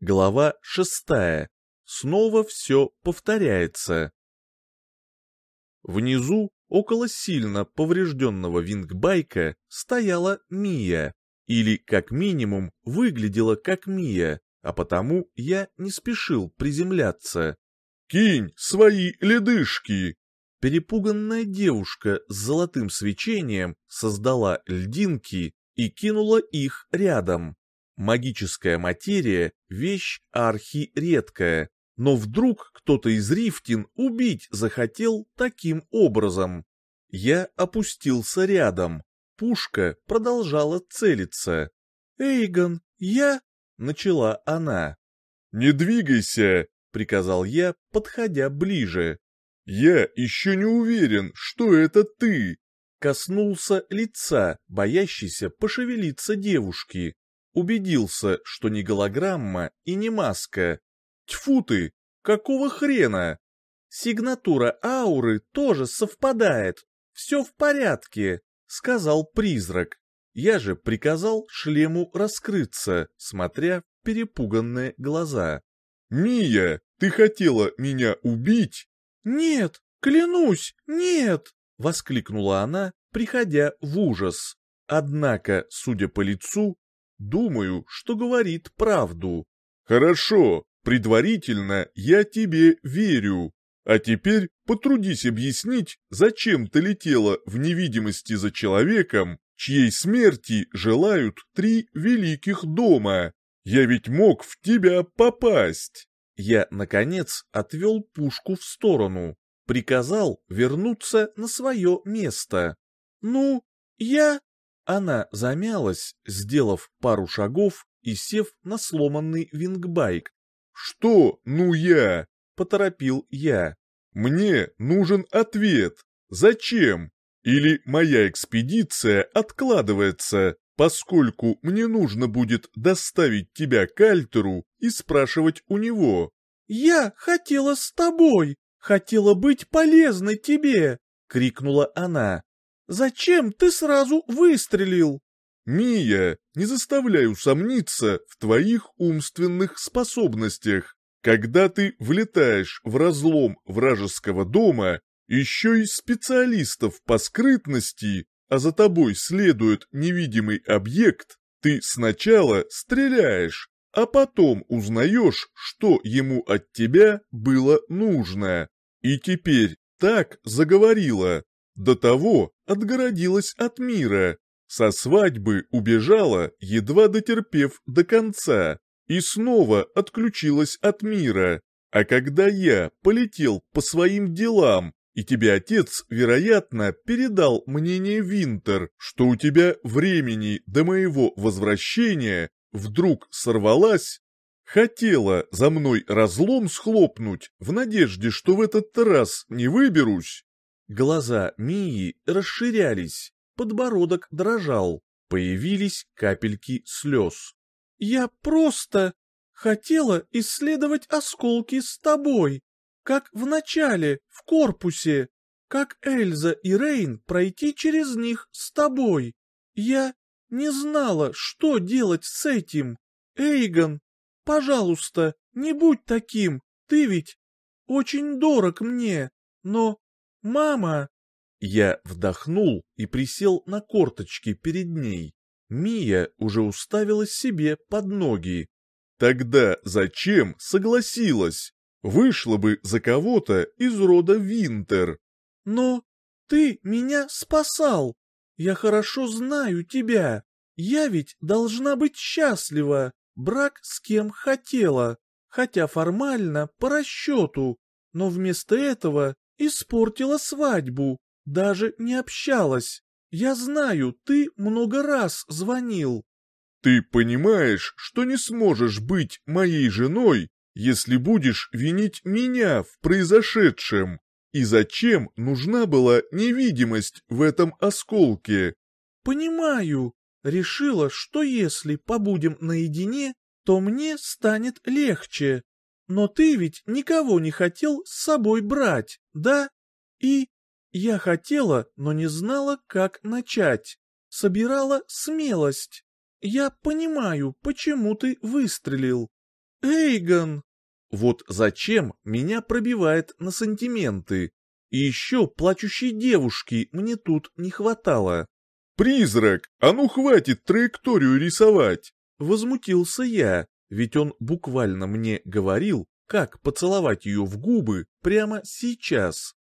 Глава шестая. Снова все повторяется. Внизу, около сильно поврежденного вингбайка, стояла Мия. Или, как минимум, выглядела как Мия, а потому я не спешил приземляться. «Кинь свои ледышки!» Перепуганная девушка с золотым свечением создала льдинки и кинула их рядом. Магическая материя — вещь архи редкая, но вдруг кто-то из Рифтин убить захотел таким образом. Я опустился рядом. Пушка продолжала целиться. «Эйгон, я...» — начала она. «Не двигайся!» — приказал я, подходя ближе. «Я еще не уверен, что это ты!» Коснулся лица, боящейся пошевелиться девушки убедился, что не голограмма и не маска. Тьфу ты, какого хрена? Сигнатура ауры тоже совпадает. Все в порядке, сказал призрак. Я же приказал шлему раскрыться, смотря в перепуганные глаза. «Мия, ты хотела меня убить?» «Нет, клянусь, нет!» — воскликнула она, приходя в ужас. Однако, судя по лицу, Думаю, что говорит правду. Хорошо, предварительно я тебе верю. А теперь потрудись объяснить, зачем ты летела в невидимости за человеком, чьей смерти желают три великих дома. Я ведь мог в тебя попасть. Я, наконец, отвел пушку в сторону, приказал вернуться на свое место. Ну, я... Она замялась, сделав пару шагов и сев на сломанный вингбайк. «Что, ну я?» — поторопил я. «Мне нужен ответ. Зачем? Или моя экспедиция откладывается, поскольку мне нужно будет доставить тебя к Альтеру и спрашивать у него?» «Я хотела с тобой, хотела быть полезной тебе!» — крикнула она. Зачем ты сразу выстрелил? Мия, не заставляй усомниться в твоих умственных способностях. Когда ты влетаешь в разлом вражеского дома, еще и специалистов по скрытности, а за тобой следует невидимый объект, ты сначала стреляешь, а потом узнаешь, что ему от тебя было нужно. И теперь так заговорила, до того отгородилась от мира, со свадьбы убежала, едва дотерпев до конца, и снова отключилась от мира. А когда я полетел по своим делам, и тебе отец, вероятно, передал мнение Винтер, что у тебя времени до моего возвращения вдруг сорвалась, хотела за мной разлом схлопнуть в надежде, что в этот раз не выберусь, Глаза Мии расширялись, подбородок дрожал, появились капельки слез. «Я просто хотела исследовать осколки с тобой, как в начале, в корпусе, как Эльза и Рейн пройти через них с тобой. Я не знала, что делать с этим. Эйгон, пожалуйста, не будь таким, ты ведь очень дорог мне, но «Мама!» Я вдохнул и присел на корточки перед ней. Мия уже уставилась себе под ноги. «Тогда зачем согласилась? Вышла бы за кого-то из рода Винтер». «Но ты меня спасал. Я хорошо знаю тебя. Я ведь должна быть счастлива. Брак с кем хотела, хотя формально по расчету. Но вместо этого Испортила свадьбу, даже не общалась. Я знаю, ты много раз звонил. Ты понимаешь, что не сможешь быть моей женой, если будешь винить меня в произошедшем? И зачем нужна была невидимость в этом осколке? Понимаю. Решила, что если побудем наедине, то мне станет легче. Но ты ведь никого не хотел с собой брать, да? И я хотела, но не знала, как начать. Собирала смелость. Я понимаю, почему ты выстрелил. Эйгон! Вот зачем меня пробивает на сантименты? И еще плачущей девушки мне тут не хватало. «Призрак, а ну хватит траекторию рисовать!» Возмутился я, ведь он буквально мне говорил, как поцеловать ее в губы прямо сейчас.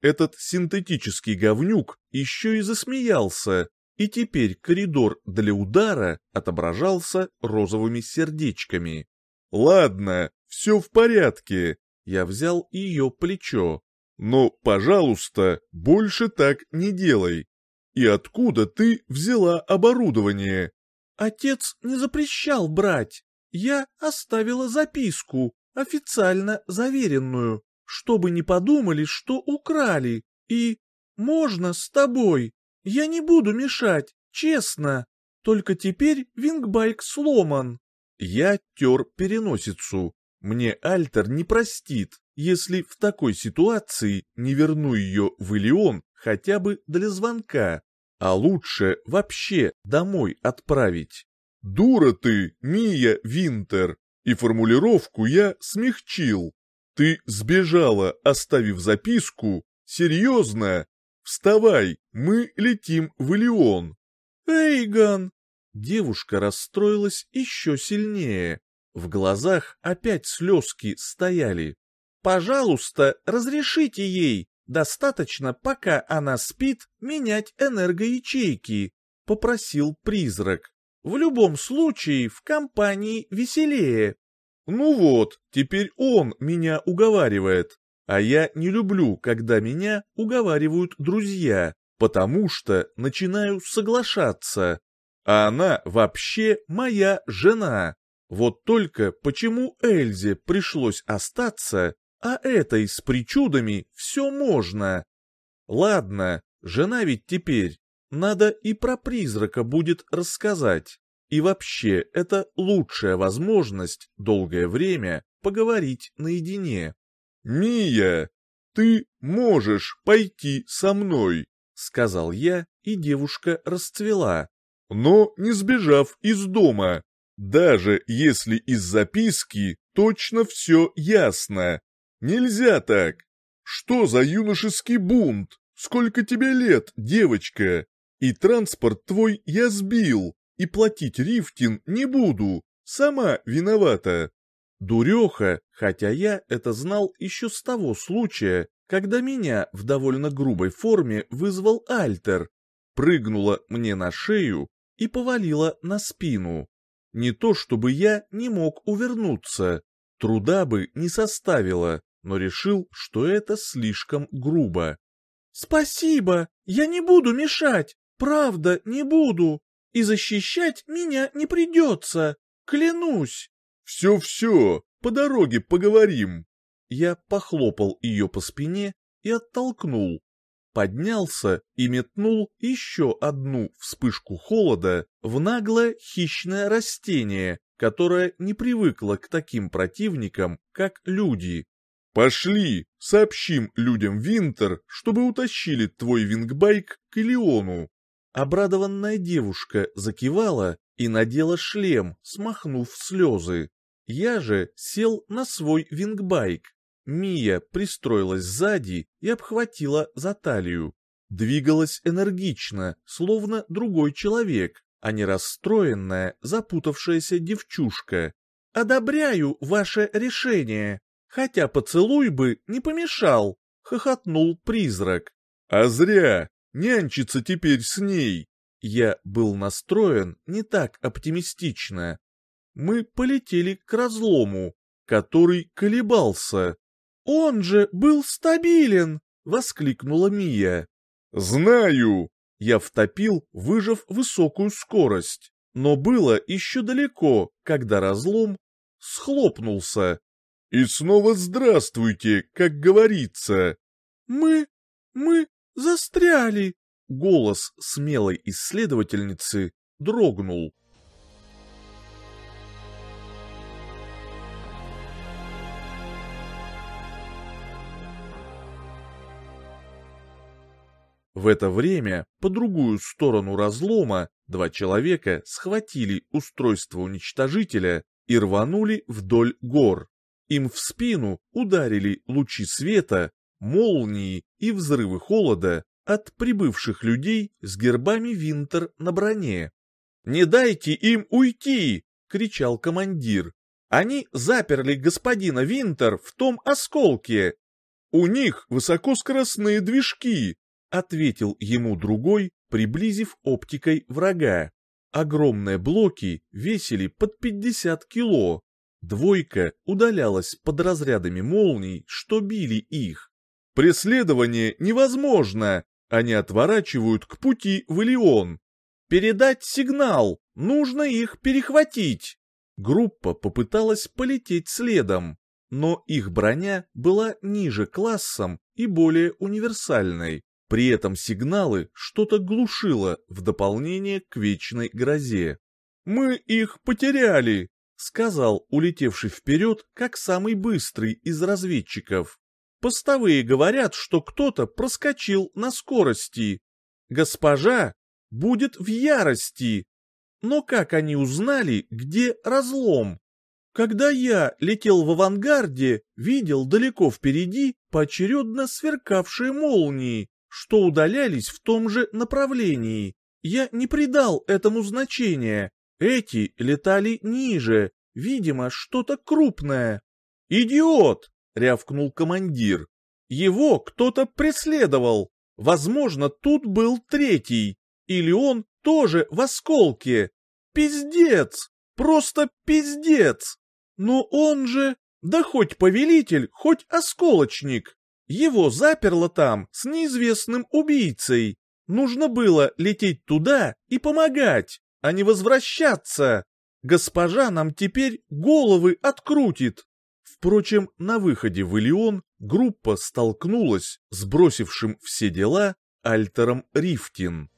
Этот синтетический говнюк еще и засмеялся, и теперь коридор для удара отображался розовыми сердечками. «Ладно, все в порядке», — я взял ее плечо. «Но, пожалуйста, больше так не делай. И откуда ты взяла оборудование?» «Отец не запрещал брать. Я оставила записку, официально заверенную, чтобы не подумали, что украли. И можно с тобой. Я не буду мешать, честно. Только теперь вингбайк сломан. Я тер переносицу. Мне Альтер не простит, если в такой ситуации не верну ее в Илион хотя бы для звонка, а лучше вообще домой отправить. «Дура ты, Мия Винтер!» И формулировку я смягчил. «Ты сбежала, оставив записку? Серьезно? Вставай, мы летим в Илион!» «Эйгон!» Девушка расстроилась еще сильнее. В глазах опять слезки стояли. «Пожалуйста, разрешите ей, достаточно, пока она спит, менять энергоячейки», — попросил призрак. «В любом случае, в компании веселее». «Ну вот, теперь он меня уговаривает, а я не люблю, когда меня уговаривают друзья, потому что начинаю соглашаться. А она вообще моя жена. Вот только почему Эльзе пришлось остаться, а этой с причудами все можно? Ладно, жена ведь теперь. Надо и про призрака будет рассказать. И вообще, это лучшая возможность долгое время поговорить наедине. «Мия, ты можешь пойти со мной», — сказал я, и девушка расцвела но не сбежав из дома, даже если из записки точно все ясно. Нельзя так. Что за юношеский бунт? Сколько тебе лет, девочка? И транспорт твой я сбил, и платить рифтин не буду. Сама виновата. Дуреха, хотя я это знал еще с того случая, когда меня в довольно грубой форме вызвал Альтер, прыгнула мне на шею и повалила на спину. Не то чтобы я не мог увернуться, труда бы не составило, но решил, что это слишком грубо. «Спасибо, я не буду мешать, правда, не буду, и защищать меня не придется, клянусь». «Все-все, по дороге поговорим». Я похлопал ее по спине и оттолкнул, поднялся и метнул еще одну вспышку холода в наглое хищное растение, которое не привыкло к таким противникам, как люди. «Пошли, сообщим людям Винтер, чтобы утащили твой вингбайк к Илиону». Обрадованная девушка закивала и надела шлем, смахнув слезы. Я же сел на свой вингбайк Мия пристроилась сзади и обхватила за талию. Двигалась энергично, словно другой человек, а не расстроенная, запутавшаяся девчушка. «Одобряю ваше решение, хотя поцелуй бы не помешал», — хохотнул призрак. «А зря! Нянчиться теперь с ней!» Я был настроен не так оптимистично. Мы полетели к разлому, который колебался. «Он же был стабилен!» — воскликнула Мия. «Знаю!» Я втопил, выжав высокую скорость, но было еще далеко, когда разлом схлопнулся. «И снова здравствуйте, как говорится!» «Мы... мы застряли!» Голос смелой исследовательницы дрогнул. В это время, по другую сторону разлома, два человека схватили устройство уничтожителя и рванули вдоль гор. Им в спину ударили лучи света, молнии и взрывы холода от прибывших людей с гербами Винтер на броне. «Не дайте им уйти!» — кричал командир. «Они заперли господина Винтер в том осколке!» «У них высокоскоростные движки!» — ответил ему другой, приблизив оптикой врага. Огромные блоки весили под 50 кило. Двойка удалялась под разрядами молний, что били их. «Преследование невозможно!» Они отворачивают к пути в Илион. «Передать сигнал! Нужно их перехватить!» Группа попыталась полететь следом, но их броня была ниже классом и более универсальной. При этом сигналы что-то глушило в дополнение к вечной грозе. «Мы их потеряли», — сказал улетевший вперед как самый быстрый из разведчиков. «Постовые говорят, что кто-то проскочил на скорости. Госпожа будет в ярости. Но как они узнали, где разлом? Когда я летел в авангарде, видел далеко впереди поочередно сверкавшие молнии что удалялись в том же направлении. Я не придал этому значения. Эти летали ниже, видимо, что-то крупное. «Идиот!» — рявкнул командир. «Его кто-то преследовал. Возможно, тут был третий. Или он тоже в осколке. Пиздец! Просто пиздец! Но он же... Да хоть повелитель, хоть осколочник. Его заперло там с неизвестным убийцей. Нужно было лететь туда и помогать, а не возвращаться. Госпожа нам теперь головы открутит. Впрочем, на выходе в Илион группа столкнулась с бросившим все дела Альтером Рифтин.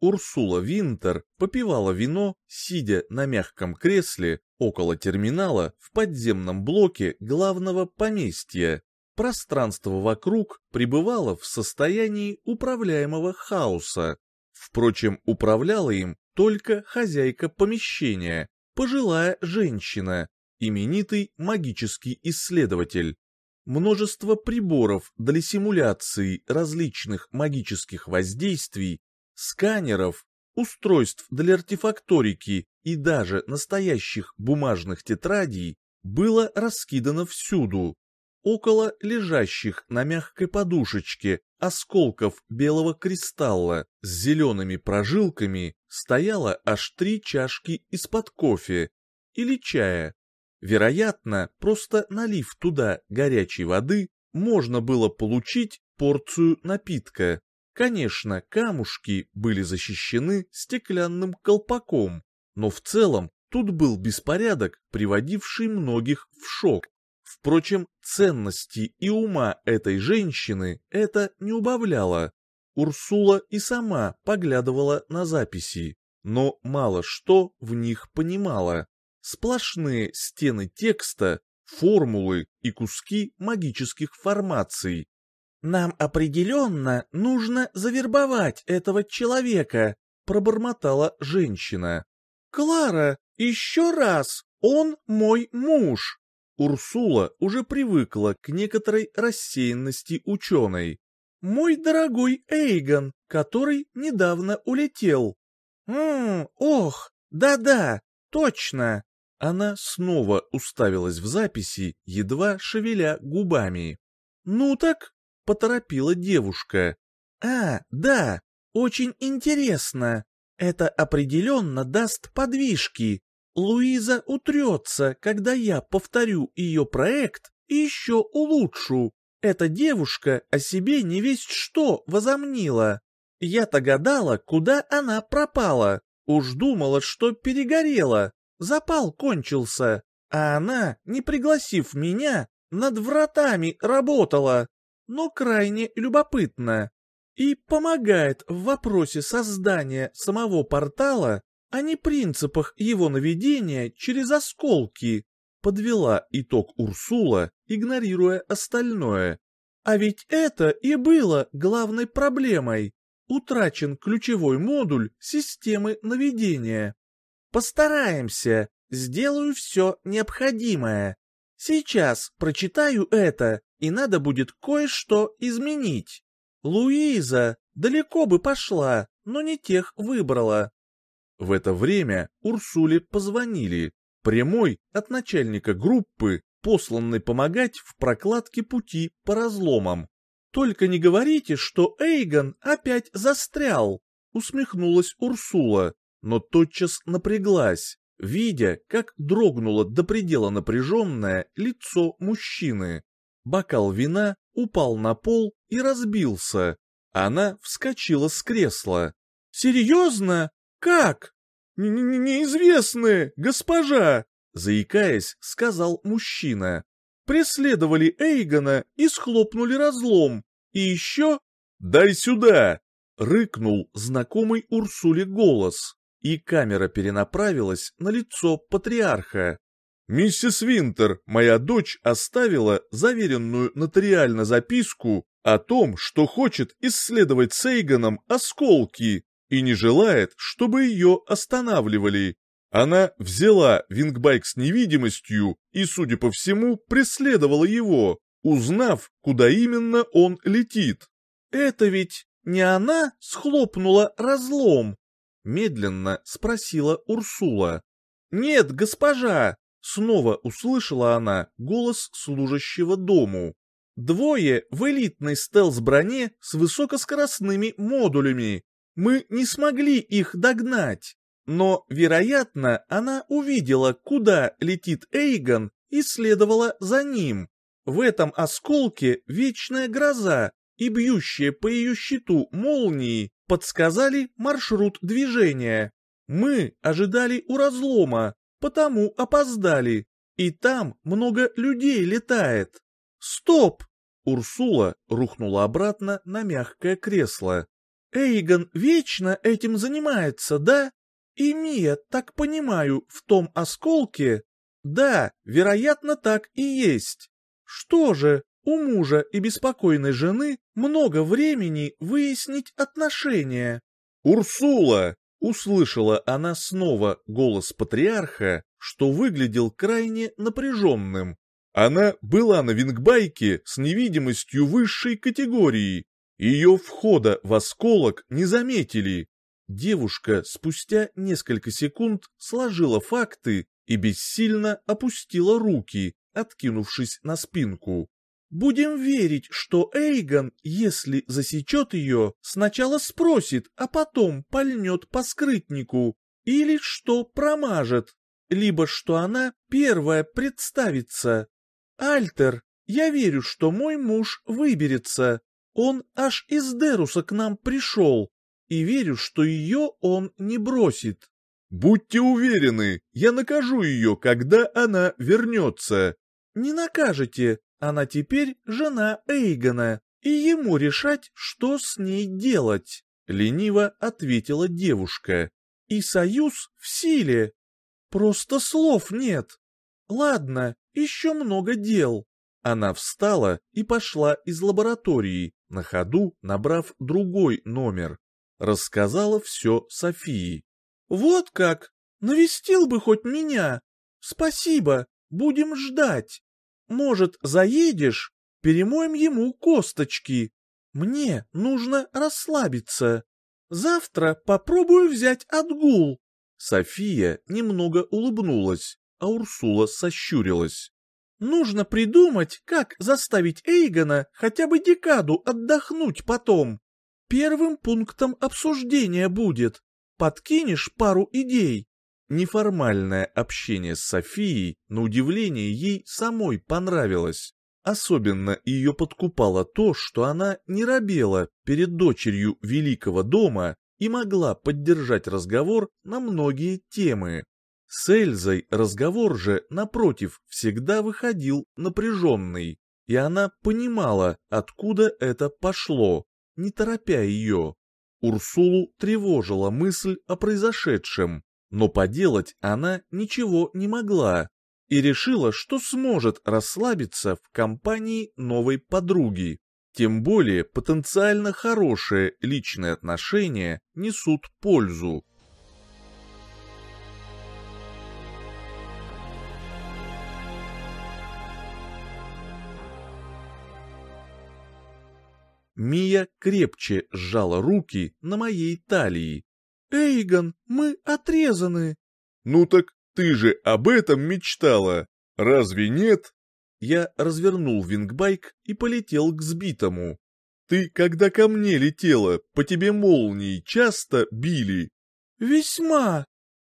Урсула Винтер попивала вино, сидя на мягком кресле около терминала в подземном блоке главного поместья. Пространство вокруг пребывало в состоянии управляемого хаоса. Впрочем, управляла им только хозяйка помещения, пожилая женщина, именитый магический исследователь. Множество приборов для симуляции различных магических воздействий сканеров, устройств для артефакторики и даже настоящих бумажных тетрадей было раскидано всюду. Около лежащих на мягкой подушечке осколков белого кристалла с зелеными прожилками стояло аж три чашки из-под кофе или чая. Вероятно, просто налив туда горячей воды, можно было получить порцию напитка. Конечно, камушки были защищены стеклянным колпаком, но в целом тут был беспорядок, приводивший многих в шок. Впрочем, ценности и ума этой женщины это не убавляло. Урсула и сама поглядывала на записи, но мало что в них понимала. Сплошные стены текста, формулы и куски магических формаций, «Нам определенно нужно завербовать этого человека», — пробормотала женщина. «Клара, еще раз, он мой муж». Урсула уже привыкла к некоторой рассеянности ученой. «Мой дорогой Эйгон, который недавно улетел». «Ммм, ох, да-да, точно». Она снова уставилась в записи, едва шевеля губами. «Ну так, поторопила девушка. «А, да, очень интересно. Это определенно даст подвижки. Луиза утрется, когда я повторю ее проект и еще улучшу. Эта девушка о себе не весть что возомнила. Я-то гадала, куда она пропала. Уж думала, что перегорела. Запал кончился. А она, не пригласив меня, над вратами работала но крайне любопытно и помогает в вопросе создания самого портала, а не принципах его наведения через осколки, подвела итог Урсула, игнорируя остальное. А ведь это и было главной проблемой. Утрачен ключевой модуль системы наведения. Постараемся, сделаю все необходимое. Сейчас прочитаю это, и надо будет кое-что изменить. Луиза далеко бы пошла, но не тех выбрала. В это время Урсуле позвонили. Прямой от начальника группы, посланный помогать в прокладке пути по разломам. «Только не говорите, что Эйгон опять застрял!» — усмехнулась Урсула, но тотчас напряглась, видя, как дрогнуло до предела напряженное лицо мужчины. Бокал вина упал на пол и разбился. Она вскочила с кресла. «Серьезно? Как?» «Неизвестные, госпожа!» Заикаясь, сказал мужчина. «Преследовали Эйгона и схлопнули разлом. И еще...» «Дай сюда!» — рыкнул знакомый Урсуле голос, и камера перенаправилась на лицо патриарха. «Миссис Винтер, моя дочь оставила заверенную нотариально записку о том, что хочет исследовать с Эйгоном осколки и не желает, чтобы ее останавливали. Она взяла вингбайк с невидимостью и, судя по всему, преследовала его, узнав, куда именно он летит. «Это ведь не она схлопнула разлом?» — медленно спросила Урсула. «Нет, госпожа!» — снова услышала она голос служащего дому. «Двое в элитной стелс-броне с высокоскоростными модулями. Мы не смогли их догнать, но, вероятно, она увидела, куда летит Эйгон и следовала за ним. В этом осколке вечная гроза, и бьющие по ее щиту молнии подсказали маршрут движения. Мы ожидали у разлома, потому опоздали, и там много людей летает. Стоп! Урсула рухнула обратно на мягкое кресло. Эйгон вечно этим занимается, да? И Мия, так понимаю, в том осколке? Да, вероятно, так и есть. Что же, у мужа и беспокойной жены много времени выяснить отношения. «Урсула!» — услышала она снова голос патриарха, что выглядел крайне напряженным. Она была на вингбайке с невидимостью высшей категории, ее входа в осколок не заметили. Девушка спустя несколько секунд сложила факты и бессильно опустила руки, откинувшись на спинку. «Будем верить, что Эйгон, если засечет ее, сначала спросит, а потом пальнет по скрытнику, или что промажет, либо что она первая представится. Альтер, я верю, что мой муж выберется, он аж из Деруса к нам пришел, и верю, что ее он не бросит. Будьте уверены, я накажу ее, когда она вернется. Не накажете, она теперь жена Эйгона, и ему решать, что с ней делать, лениво ответила девушка. И союз в силе. Просто слов нет. Ладно, еще много дел. Она встала и пошла из лаборатории, на ходу набрав другой номер. Рассказала все Софии. «Вот как! Навестил бы хоть меня! Спасибо, будем ждать! Может, заедешь? Перемоем ему косточки. Мне нужно расслабиться. Завтра попробую взять отгул». София немного улыбнулась, а Урсула сощурилась. Нужно придумать, как заставить Эйгона хотя бы декаду отдохнуть потом. Первым пунктом обсуждения будет. Подкинешь пару идей. Неформальное общение с Софией, на удивление, ей самой понравилось. Особенно ее подкупало то, что она не робела перед дочерью великого дома и могла поддержать разговор на многие темы. С Эльзой разговор же, напротив, всегда выходил напряженный, и она понимала, откуда это пошло, не торопя ее. Урсулу тревожила мысль о произошедшем, но поделать она ничего не могла, и решила, что сможет расслабиться в компании новой подруги. Тем более потенциально хорошие личные отношения несут пользу. Мия крепче сжала руки на моей талии. «Эйгон, мы отрезаны!» «Ну так ты же об этом мечтала, разве нет?» Я развернул вингбайк и полетел к сбитому. «Ты, когда ко мне летела, по тебе молнии часто били?» «Весьма.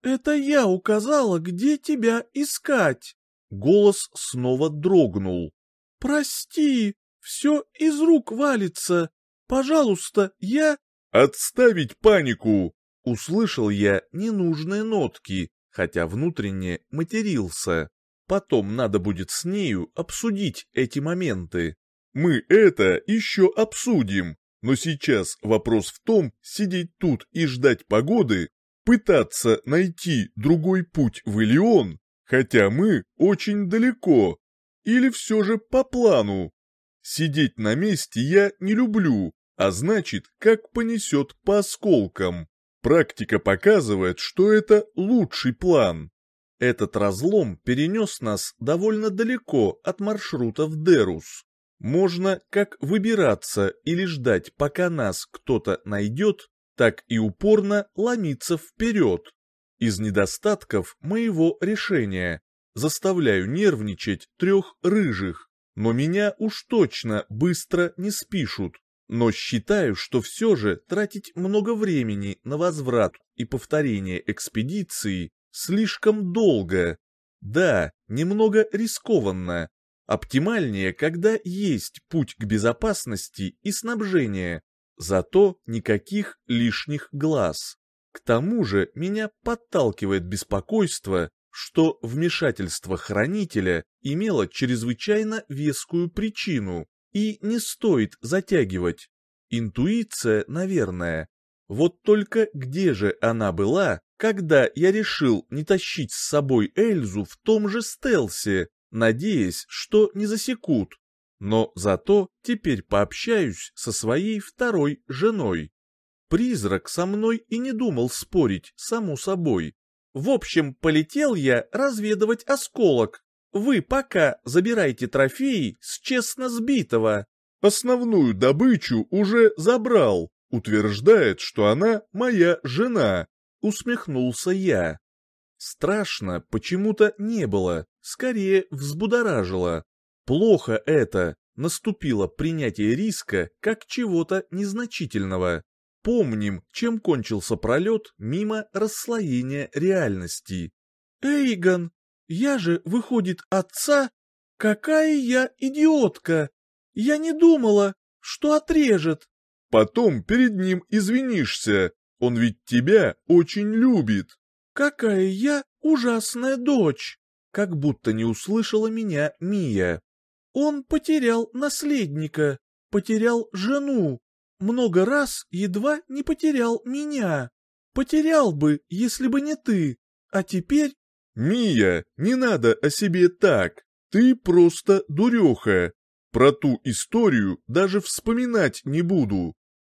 Это я указала, где тебя искать». Голос снова дрогнул. «Прости, все из рук валится. Пожалуйста, я...» «Отставить панику!» Услышал я ненужные нотки, хотя внутренне матерился. Потом надо будет с нею обсудить эти моменты. Мы это еще обсудим, но сейчас вопрос в том, сидеть тут и ждать погоды, пытаться найти другой путь в Илион, хотя мы очень далеко, или все же по плану. Сидеть на месте я не люблю, а значит, как понесет по осколкам. Практика показывает, что это лучший план. Этот разлом перенес нас довольно далеко от маршрута в Дерус. Можно как выбираться или ждать, пока нас кто-то найдет, так и упорно ломиться вперед. Из недостатков моего решения заставляю нервничать трех рыжих, но меня уж точно быстро не спишут. Но считаю, что все же тратить много времени на возврат и повторение экспедиции слишком долго. Да, немного рискованно. Оптимальнее, когда есть путь к безопасности и снабжения, зато никаких лишних глаз. К тому же меня подталкивает беспокойство, что вмешательство хранителя имело чрезвычайно вескую причину, и не стоит затягивать. Интуиция, наверное. Вот только где же она была, когда я решил не тащить с собой Эльзу в том же стелсе, надеясь, что не засекут. Но зато теперь пообщаюсь со своей второй женой. Призрак со мной и не думал спорить, само собой. В общем, полетел я разведывать осколок. Вы пока забирайте трофеи с честно сбитого. Основную добычу уже забрал, утверждает, что она моя жена. Усмехнулся я. Страшно почему-то не было, скорее взбудоражило. Плохо это, наступило принятие риска как чего-то незначительного. Помним, чем кончился пролет мимо расслоения реальности. «Эйгон, я же, выходит, отца? Какая я идиотка! Я не думала, что отрежет!» «Потом перед ним извинишься, он ведь тебя очень любит!» «Какая я ужасная дочь!» Как будто не услышала меня Мия. «Он потерял наследника, потерял жену, много раз едва не потерял меня. Потерял бы, если бы не ты, а теперь...» «Мия, не надо о себе так, ты просто дуреха. Про ту историю даже вспоминать не буду».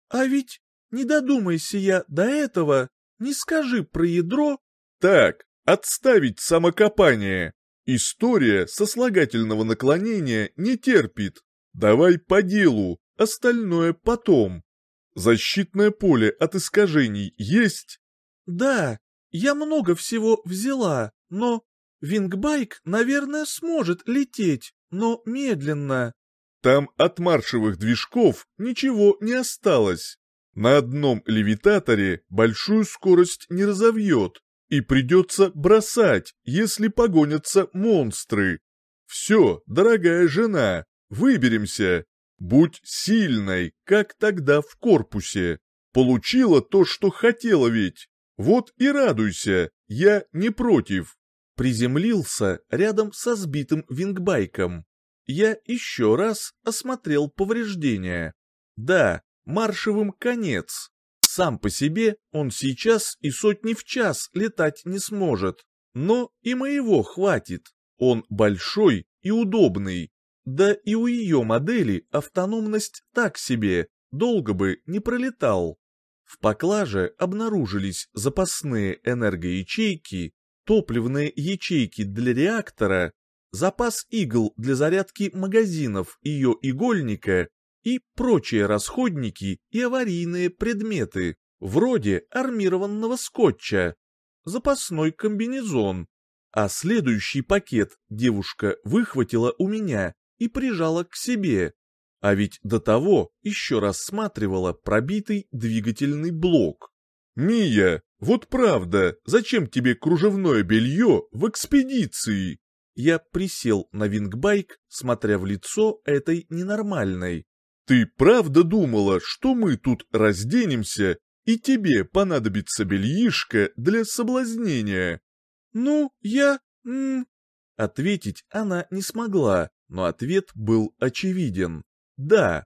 «А ведь не додумайся я до этого, не скажи про ядро так, отставить самокопание. История сослагательного наклонения не терпит. Давай по делу, остальное потом. Защитное поле от искажений есть? Да, я много всего взяла, но... Вингбайк, наверное, сможет лететь, но медленно. Там от маршевых движков ничего не осталось. На одном левитаторе большую скорость не разовьет, и придется бросать, если погонятся монстры. Все, дорогая жена, выберемся. Будь сильной, как тогда в корпусе. Получила то, что хотела ведь. Вот и радуйся, я не против. Приземлился рядом со сбитым вингбайком. Я еще раз осмотрел повреждения. Да, маршевым конец. Сам по себе он сейчас и сотни в час летать не сможет, но и моего хватит. Он большой и удобный. Да и у ее модели автономность так себе, долго бы не пролетал. В поклаже обнаружились запасные энергоячейки, топливные ячейки для реактора, запас игл для зарядки магазинов ее игольника и прочие расходники и аварийные предметы, вроде армированного скотча, запасной комбинезон, а следующий пакет девушка выхватила у меня и прижала к себе, а ведь до того еще рассматривала пробитый двигательный блок. «Мия, вот правда, зачем тебе кружевное белье в экспедиции?» Я присел на вингбайк, смотря в лицо этой ненормальной. «Ты правда думала, что мы тут разденемся, и тебе понадобится бельишко для соблазнения?» «Ну, я... М Ответить она не смогла, но ответ был очевиден. «Да».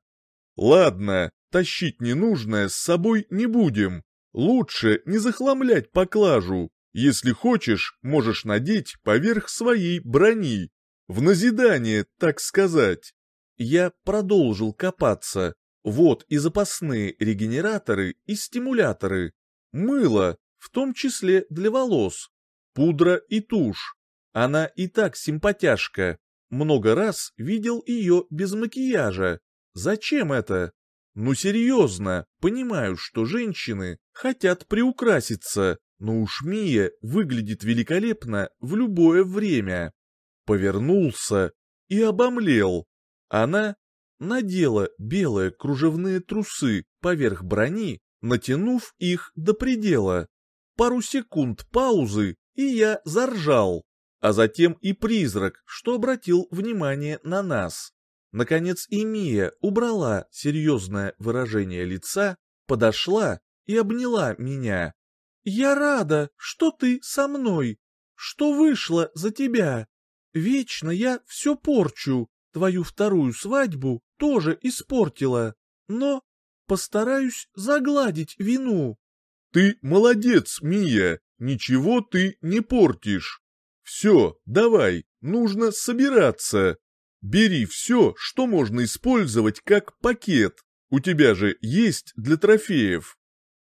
«Ладно, тащить ненужное с собой не будем. Лучше не захламлять поклажу. Если хочешь, можешь надеть поверх своей брони. В назидание, так сказать». Я продолжил копаться. Вот и запасные регенераторы и стимуляторы. Мыло, в том числе для волос пудра и тушь. Она и так симпатяшка. Много раз видел ее без макияжа. Зачем это? Ну серьезно, понимаю, что женщины хотят приукраситься, но уж Мия выглядит великолепно в любое время. Повернулся и обомлел. Она надела белые кружевные трусы поверх брони, натянув их до предела. Пару секунд паузы, и я заржал, а затем и призрак, что обратил внимание на нас. Наконец и Мия убрала серьезное выражение лица, подошла и обняла меня. «Я рада, что ты со мной, что вышла за тебя. Вечно я все порчу, твою вторую свадьбу тоже испортила, но постараюсь загладить вину». «Ты молодец, Мия!» Ничего ты не портишь. Все, давай, нужно собираться. Бери все, что можно использовать как пакет. У тебя же есть для трофеев.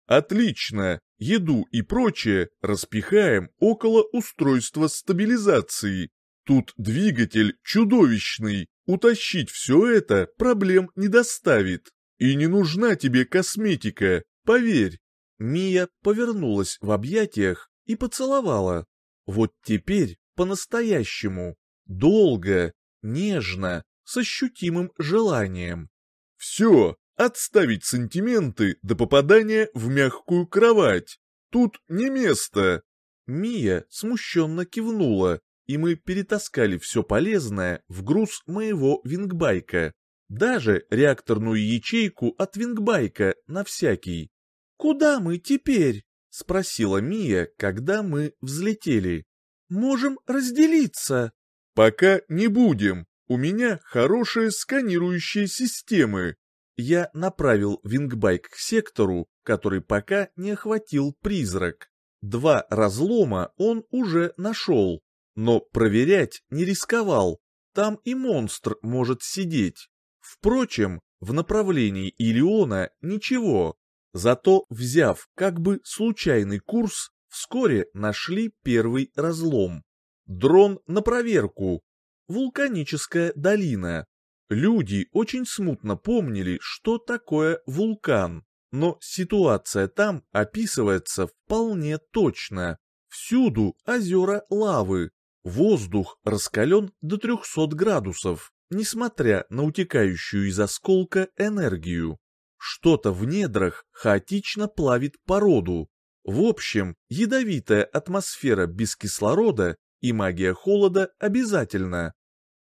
Отлично, еду и прочее распихаем около устройства стабилизации. Тут двигатель чудовищный, утащить все это проблем не доставит. И не нужна тебе косметика, поверь. Мия повернулась в объятиях и поцеловала. Вот теперь по-настоящему, долго, нежно, с ощутимым желанием. «Все, отставить сантименты до попадания в мягкую кровать. Тут не место». Мия смущенно кивнула, и мы перетаскали все полезное в груз моего вингбайка. Даже реакторную ячейку от вингбайка на всякий. «Куда мы теперь?» — спросила Мия, когда мы взлетели. «Можем разделиться». «Пока не будем. У меня хорошие сканирующие системы». Я направил вингбайк к сектору, который пока не охватил призрак. Два разлома он уже нашел, но проверять не рисковал. Там и монстр может сидеть. Впрочем, в направлении Илиона ничего. Зато, взяв как бы случайный курс, вскоре нашли первый разлом. Дрон на проверку. Вулканическая долина. Люди очень смутно помнили, что такое вулкан, но ситуация там описывается вполне точно. Всюду озера лавы, воздух раскален до 300 градусов, несмотря на утекающую из осколка энергию. Что-то в недрах хаотично плавит породу. В общем, ядовитая атмосфера без кислорода и магия холода обязательно.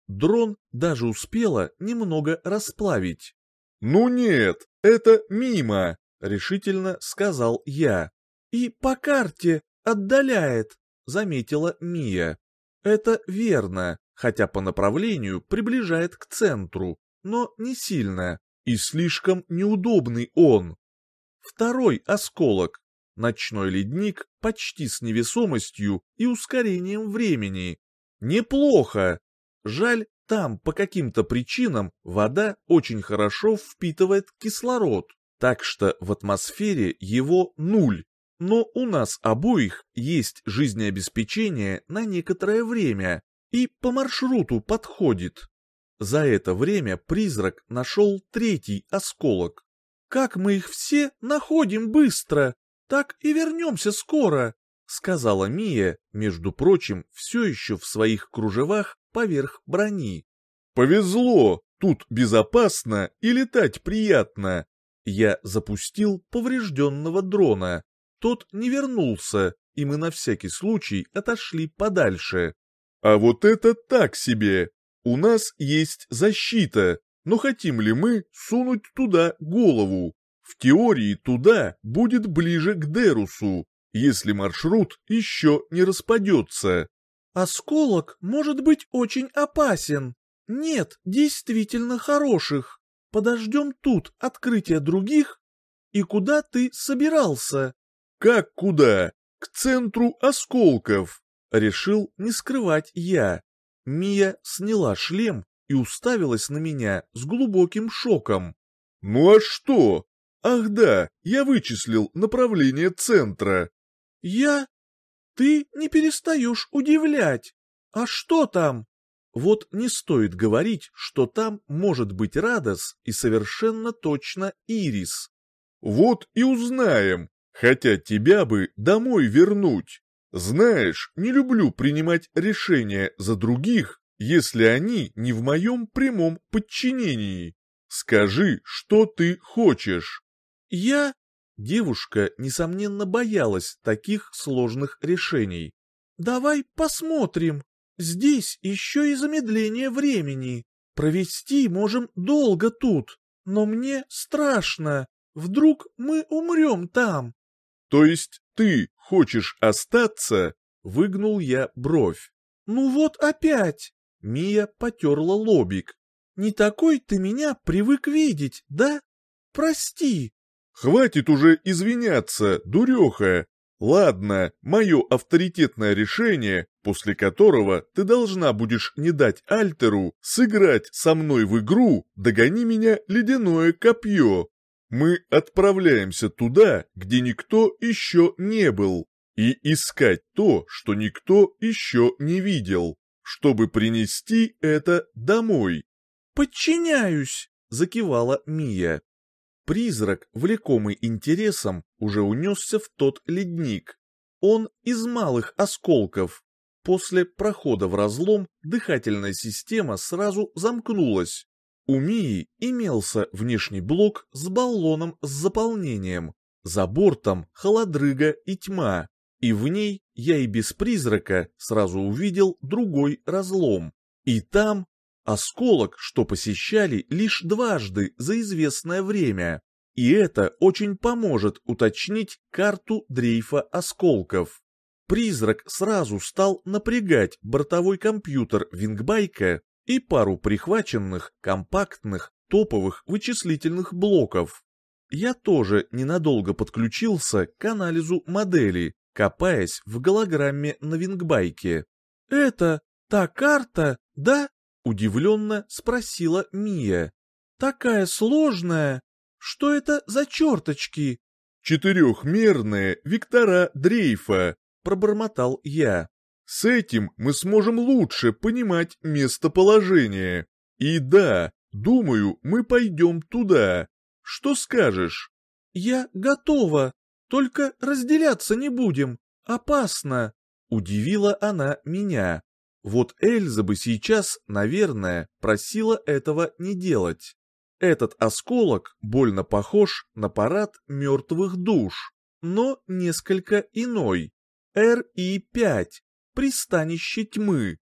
Дрон даже успела немного расплавить. «Ну нет, это мимо», — решительно сказал я. «И по карте отдаляет», — заметила Мия. «Это верно, хотя по направлению приближает к центру, но не сильно. И слишком неудобный он. Второй осколок. Ночной ледник почти с невесомостью и ускорением времени. Неплохо. Жаль, Там по каким-то причинам вода очень хорошо впитывает кислород, так что в атмосфере его нуль. Но у нас обоих есть жизнеобеспечение на некоторое время и по маршруту подходит. За это время призрак нашел третий осколок. «Как мы их все находим быстро, так и вернемся скоро», сказала Мия, между прочим, все еще в своих кружевах поверх брони. «Повезло, тут безопасно и летать приятно». Я запустил поврежденного дрона. Тот не вернулся, и мы на всякий случай отошли подальше. «А вот это так себе! У нас есть защита, но хотим ли мы сунуть туда голову? В теории туда будет ближе к Дерусу, если маршрут еще не распадется. Осколок может быть очень опасен. Нет, действительно хороших. Подождем тут открытия других. И куда ты собирался? Как куда? К центру осколков. Решил не скрывать я. Мия сняла шлем и уставилась на меня с глубоким шоком. «Ну а что? Ах да, я вычислил направление центра. «Я? Ты не перестаешь удивлять. А что там?» Вот не стоит говорить, что там может быть Радос и совершенно точно Ирис. Вот и узнаем, хотя тебя бы домой вернуть. Знаешь, не люблю принимать решения за других, если они не в моем прямом подчинении. Скажи, что ты хочешь. Я Девушка, несомненно, боялась таких сложных решений. «Давай посмотрим. Здесь еще и замедление времени. Провести можем долго тут, но мне страшно. Вдруг мы умрем там». «То есть ты хочешь остаться?» — выгнул я бровь. «Ну вот опять!» — Мия потерла лобик. «Не такой ты меня привык видеть, да? Прости, «Хватит уже извиняться, дуреха! Ладно, мое авторитетное решение, после которого ты должна будешь не дать Альтеру сыграть со мной в игру «Догони меня, ледяное копье». Мы отправляемся туда, где никто еще не был, и искать то, что никто еще не видел, чтобы принести это домой. «Подчиняюсь!» — закивала Мия. Призрак, влекомый интересом, уже унесся в тот ледник. Он из малых осколков. После прохода в разлом дыхательная система сразу замкнулась. У Мии имелся внешний блок с баллоном с заполнением. За бортом холодрыга и тьма. И в ней я и без призрака сразу увидел другой разлом. И там Осколок, что посещали лишь дважды за известное время. И это очень поможет уточнить карту дрейфа осколков. Призрак сразу стал напрягать бортовой компьютер Вингбайка и пару прихваченных, компактных, топовых вычислительных блоков. Я тоже ненадолго подключился к анализу модели, копаясь в голограмме на Вингбайке. «Это та карта, да?» Удивленно спросила Мия. «Такая сложная! Что это за черточки?» «Четырехмерные вектора дрейфа», — пробормотал я. «С этим мы сможем лучше понимать местоположение. И да, думаю, мы пойдем туда. Что скажешь?» «Я готова, только разделяться не будем. Опасно», — удивила она меня. Вот Эльза бы сейчас, наверное, просила этого не делать. Этот осколок больно похож на парад мертвых душ, но несколько иной. РИ-5, пристанище тьмы.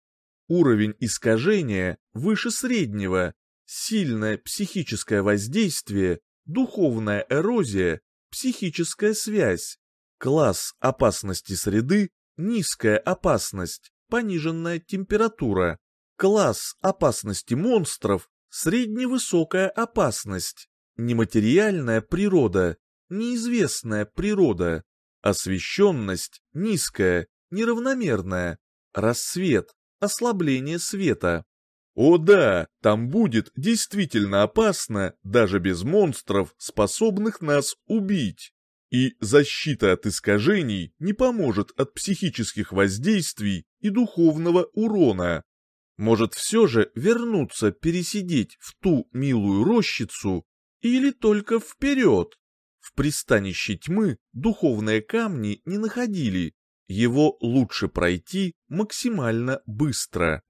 Уровень искажения выше среднего, сильное психическое воздействие, духовная эрозия, психическая связь. Класс опасности среды, низкая опасность, пониженная температура. Класс опасности монстров – средневысокая опасность. Нематериальная природа, неизвестная природа. Освещенность низкая, неравномерная. Рассвет, ослабление света. О да, там будет действительно опасно, даже без монстров, способных нас убить. И защита от искажений не поможет от психических воздействий и духовного урона. Может все же вернуться пересидеть в ту милую рощицу или только вперед? В пристанище тьмы духовные камни не находили, его лучше пройти максимально быстро.